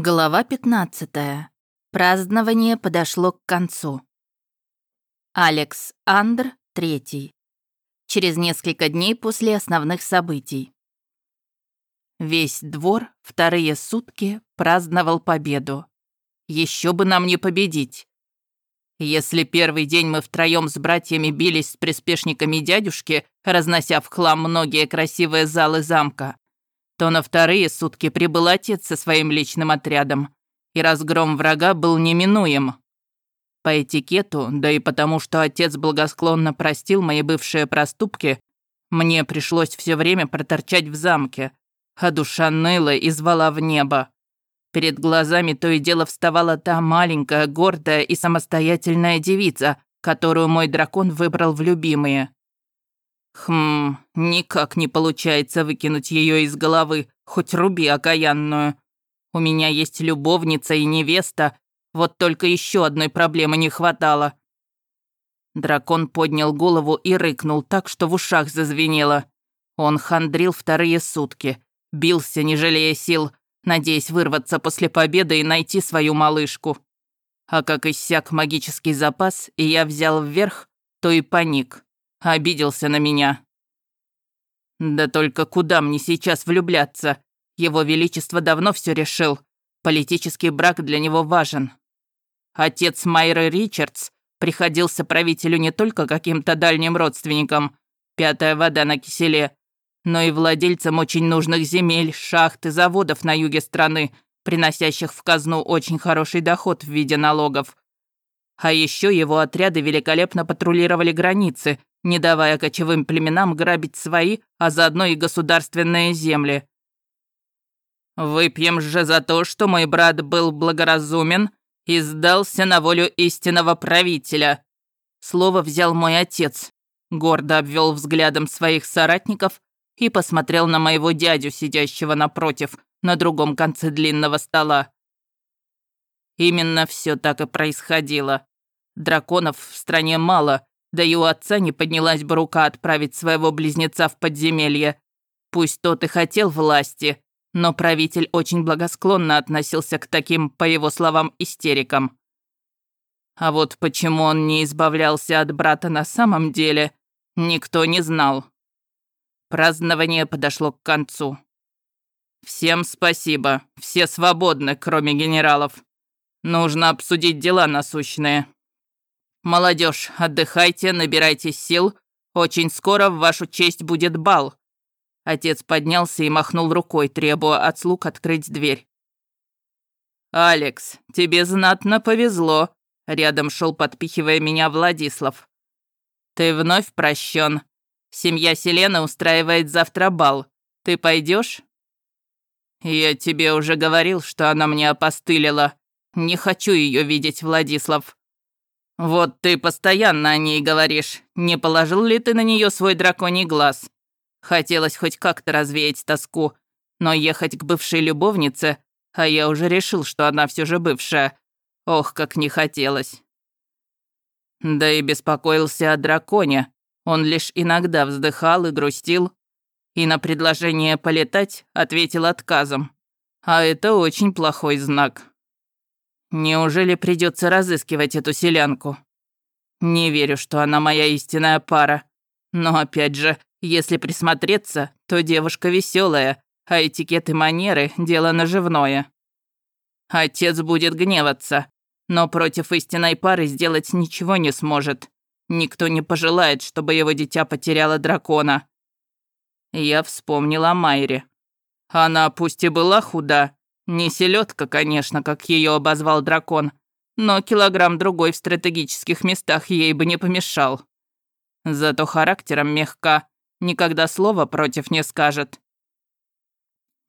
Глава 15. Празднование подошло к концу. Алекс Андр, третий. Через несколько дней после основных событий. Весь двор вторые сутки праздновал победу. Еще бы нам не победить. Если первый день мы втроем с братьями бились с приспешниками дядюшки, разнося в хлам многие красивые залы замка, то на вторые сутки прибыл отец со своим личным отрядом, и разгром врага был неминуем. По этикету, да и потому, что отец благосклонно простил мои бывшие проступки, мне пришлось все время проторчать в замке, а душа ныла и звала в небо. Перед глазами то и дело вставала та маленькая, гордая и самостоятельная девица, которую мой дракон выбрал в любимые. Хм, никак не получается выкинуть ее из головы, хоть руби окаянную. У меня есть любовница и невеста, вот только еще одной проблемы не хватало. Дракон поднял голову и рыкнул так, что в ушах зазвенело. Он хандрил вторые сутки, бился, не жалея сил, надеясь вырваться после победы и найти свою малышку. А как иссяк магический запас, и я взял вверх, то и паник. Обиделся на меня. Да только куда мне сейчас влюбляться? Его Величество давно все решил. Политический брак для него важен. Отец Майры Ричардс приходился правителю не только каким-то дальним родственникам, пятая вода на киселе, но и владельцам очень нужных земель, шахт и заводов на юге страны, приносящих в казну очень хороший доход в виде налогов. А еще его отряды великолепно патрулировали границы, не давая кочевым племенам грабить свои, а заодно и государственные земли. Выпьем же за то, что мой брат был благоразумен и сдался на волю истинного правителя. Слово взял мой отец, гордо обвел взглядом своих соратников и посмотрел на моего дядю, сидящего напротив, на другом конце длинного стола. Именно все так и происходило. Драконов в стране мало, да и у отца не поднялась бы рука отправить своего близнеца в подземелье. Пусть тот и хотел власти, но правитель очень благосклонно относился к таким, по его словам, истерикам. А вот почему он не избавлялся от брата на самом деле, никто не знал. Празднование подошло к концу. «Всем спасибо, все свободны, кроме генералов. Нужно обсудить дела насущные», «Молодежь, отдыхайте, набирайтесь сил. Очень скоро в вашу честь будет бал». Отец поднялся и махнул рукой, требуя от слуг открыть дверь. «Алекс, тебе знатно повезло», — рядом шел, подпихивая меня Владислав. «Ты вновь прощен. Семья Селена устраивает завтра бал. Ты пойдешь? «Я тебе уже говорил, что она мне опостылила. Не хочу ее видеть, Владислав», «Вот ты постоянно о ней говоришь. Не положил ли ты на нее свой драконий глаз? Хотелось хоть как-то развеять тоску, но ехать к бывшей любовнице, а я уже решил, что она все же бывшая. Ох, как не хотелось». Да и беспокоился о драконе. Он лишь иногда вздыхал и грустил, и на предложение полетать ответил отказом. А это очень плохой знак. Неужели придется разыскивать эту селянку? Не верю, что она моя истинная пара. Но опять же, если присмотреться, то девушка веселая, а этикет и манеры – дело наживное. Отец будет гневаться, но против истинной пары сделать ничего не сможет. Никто не пожелает, чтобы его дитя потеряло дракона. Я вспомнила о Майре. Она пусть и была худа, не селедка, конечно, как ее обозвал дракон, но килограмм другой в стратегических местах ей бы не помешал. Зато характером мягка, никогда слова против не скажет.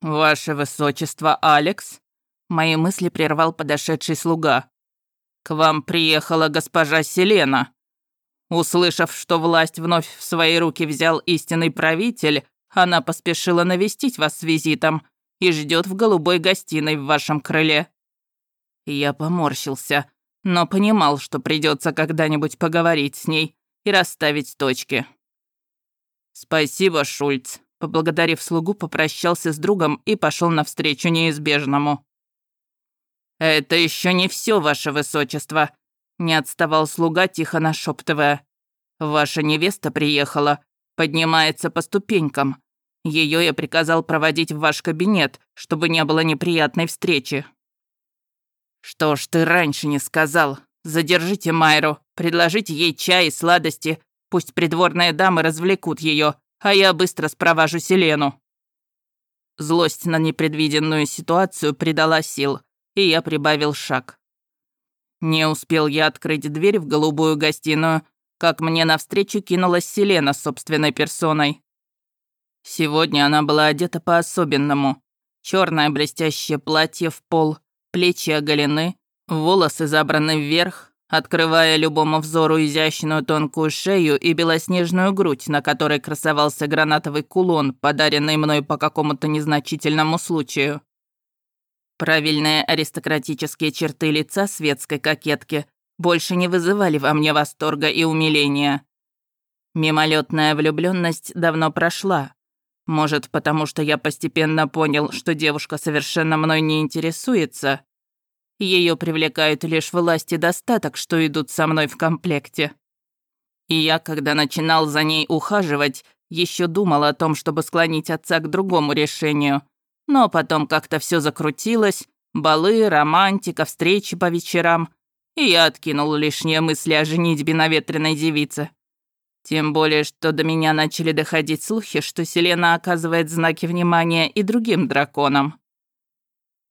«Ваше высочество, Алекс», — мои мысли прервал подошедший слуга. «К вам приехала госпожа Селена. Услышав, что власть вновь в свои руки взял истинный правитель, она поспешила навестить вас с визитом и ждет в голубой гостиной в вашем крыле». Я поморщился, но понимал, что придется когда-нибудь поговорить с ней и расставить точки. «Спасибо, Шульц», — поблагодарив слугу, попрощался с другом и пошел навстречу неизбежному. «Это еще не все, ваше высочество», — не отставал слуга, тихо нашептывая. «Ваша невеста приехала, поднимается по ступенькам. Ее я приказал проводить в ваш кабинет, чтобы не было неприятной встречи». «Что ж ты раньше не сказал? Задержите Майру, предложите ей чай и сладости, пусть придворные дамы развлекут ее, а я быстро спроважу Селену». Злость на непредвиденную ситуацию придала сил, и я прибавил шаг. Не успел я открыть дверь в голубую гостиную, как мне навстречу кинулась Селена собственной персоной. Сегодня она была одета по-особенному. Черное блестящее платье в пол, плечи оголены, волосы забраны вверх, открывая любому взору изящную тонкую шею и белоснежную грудь, на которой красовался гранатовый кулон, подаренный мной по какому-то незначительному случаю. Правильные аристократические черты лица светской кокетки больше не вызывали во мне восторга и умиления. Мимолетная влюбленность давно прошла. Может, потому что я постепенно понял, что девушка совершенно мной не интересуется. Ее привлекают лишь власть и достаток, что идут со мной в комплекте. И я, когда начинал за ней ухаживать, еще думал о том, чтобы склонить отца к другому решению. Но потом как-то все закрутилось, балы, романтика, встречи по вечерам и я откинул лишние мысли о женитьбе на ветреной девице. Тем более, что до меня начали доходить слухи, что Селена оказывает знаки внимания и другим драконам.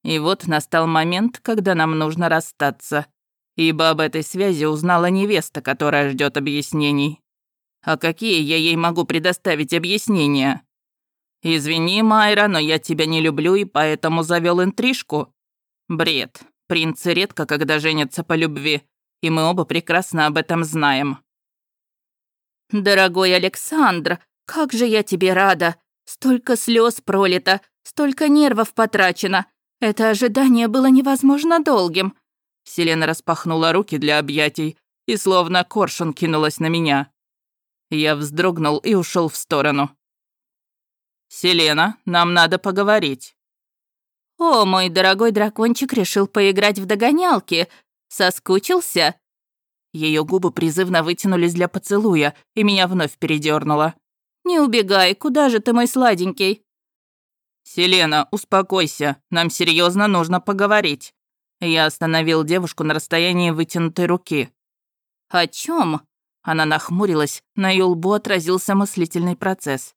И вот настал момент, когда нам нужно расстаться, ибо об этой связи узнала невеста, которая ждет объяснений. А какие я ей могу предоставить объяснения? Извини, Майра, но я тебя не люблю и поэтому завел интрижку. Бред. Принцы редко когда женятся по любви, и мы оба прекрасно об этом знаем». «Дорогой Александр, как же я тебе рада! Столько слез пролито, столько нервов потрачено. Это ожидание было невозможно долгим». Селена распахнула руки для объятий и словно коршун кинулась на меня. Я вздрогнул и ушел в сторону. «Селена, нам надо поговорить». «О, мой дорогой дракончик решил поиграть в догонялки. Соскучился?» Ее губы призывно вытянулись для поцелуя, и меня вновь передернуло. «Не убегай, куда же ты, мой сладенький?» «Селена, успокойся, нам серьезно нужно поговорить». Я остановил девушку на расстоянии вытянутой руки. «О чем? Она нахмурилась, на ее лбу отразился мыслительный процесс.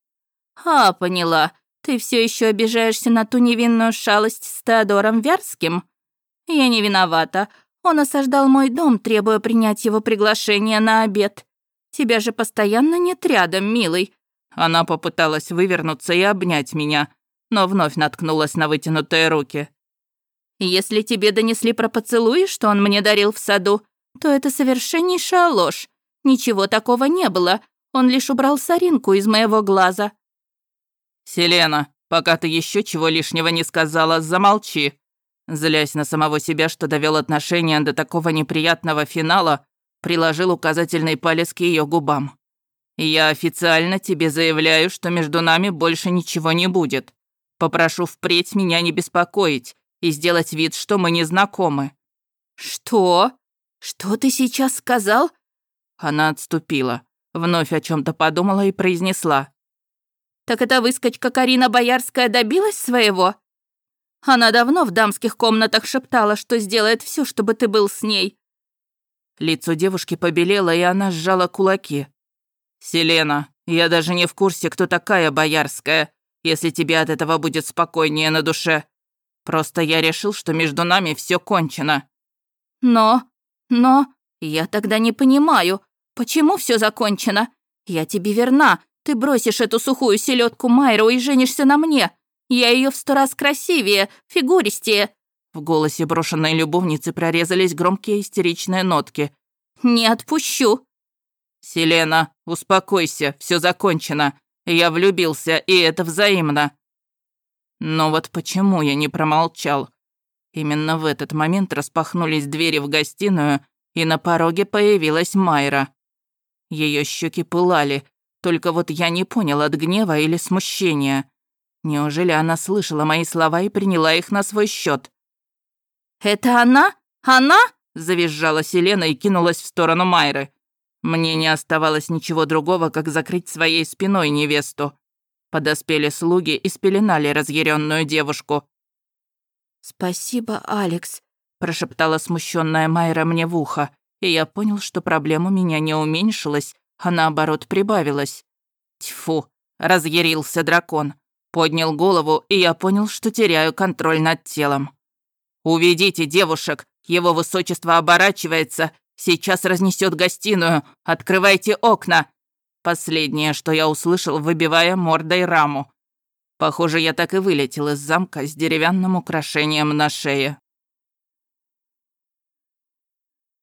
«А, поняла. Ты все еще обижаешься на ту невинную шалость с Теодором Вярским? Я не виновата. Он осаждал мой дом, требуя принять его приглашение на обед. Тебя же постоянно нет рядом, милый». Она попыталась вывернуться и обнять меня, но вновь наткнулась на вытянутые руки. «Если тебе донесли про поцелуи, что он мне дарил в саду, то это совершеннейшая ложь. Ничего такого не было. Он лишь убрал соринку из моего глаза. «Селена, пока ты еще чего лишнего не сказала, замолчи!» Злясь на самого себя, что довел отношения до такого неприятного финала, приложил указательный палец к ее губам. «Я официально тебе заявляю, что между нами больше ничего не будет. Попрошу впредь меня не беспокоить и сделать вид, что мы не знакомы». «Что? Что ты сейчас сказал?» Она отступила, вновь о чем то подумала и произнесла. Так эта выскочка Карина Боярская добилась своего? Она давно в дамских комнатах шептала, что сделает все, чтобы ты был с ней. Лицо девушки побелело, и она сжала кулаки. «Селена, я даже не в курсе, кто такая Боярская, если тебе от этого будет спокойнее на душе. Просто я решил, что между нами все кончено». «Но, но, я тогда не понимаю, почему все закончено? Я тебе верна, ты бросишь эту сухую селедку Майру и женишься на мне. Я ее в сто раз красивее, фигуристее». В голосе брошенной любовницы прорезались громкие истеричные нотки. «Не отпущу». «Селена, успокойся, все закончено. Я влюбился, и это взаимно». Но вот почему я не промолчал? Именно в этот момент распахнулись двери в гостиную, и на пороге появилась Майра. Ее щеки пылали, только вот я не понял, от гнева или смущения. Неужели она слышала мои слова и приняла их на свой счет? Это она? Она?» — завизжала Селена и кинулась в сторону Майры. Мне не оставалось ничего другого, как закрыть своей спиной невесту. Подоспели слуги и спеленали разъяренную девушку. «Спасибо, Алекс», — прошептала смущенная Майра мне в ухо, и я понял, что проблема меня не уменьшилась, а наоборот прибавилась. Тьфу, разъярился дракон. Поднял голову, и я понял, что теряю контроль над телом. «Уведите девушек, его высочество оборачивается, сейчас разнесет гостиную, открывайте окна!» Последнее, что я услышал, выбивая мордой раму. Похоже, я так и вылетел из замка с деревянным украшением на шее.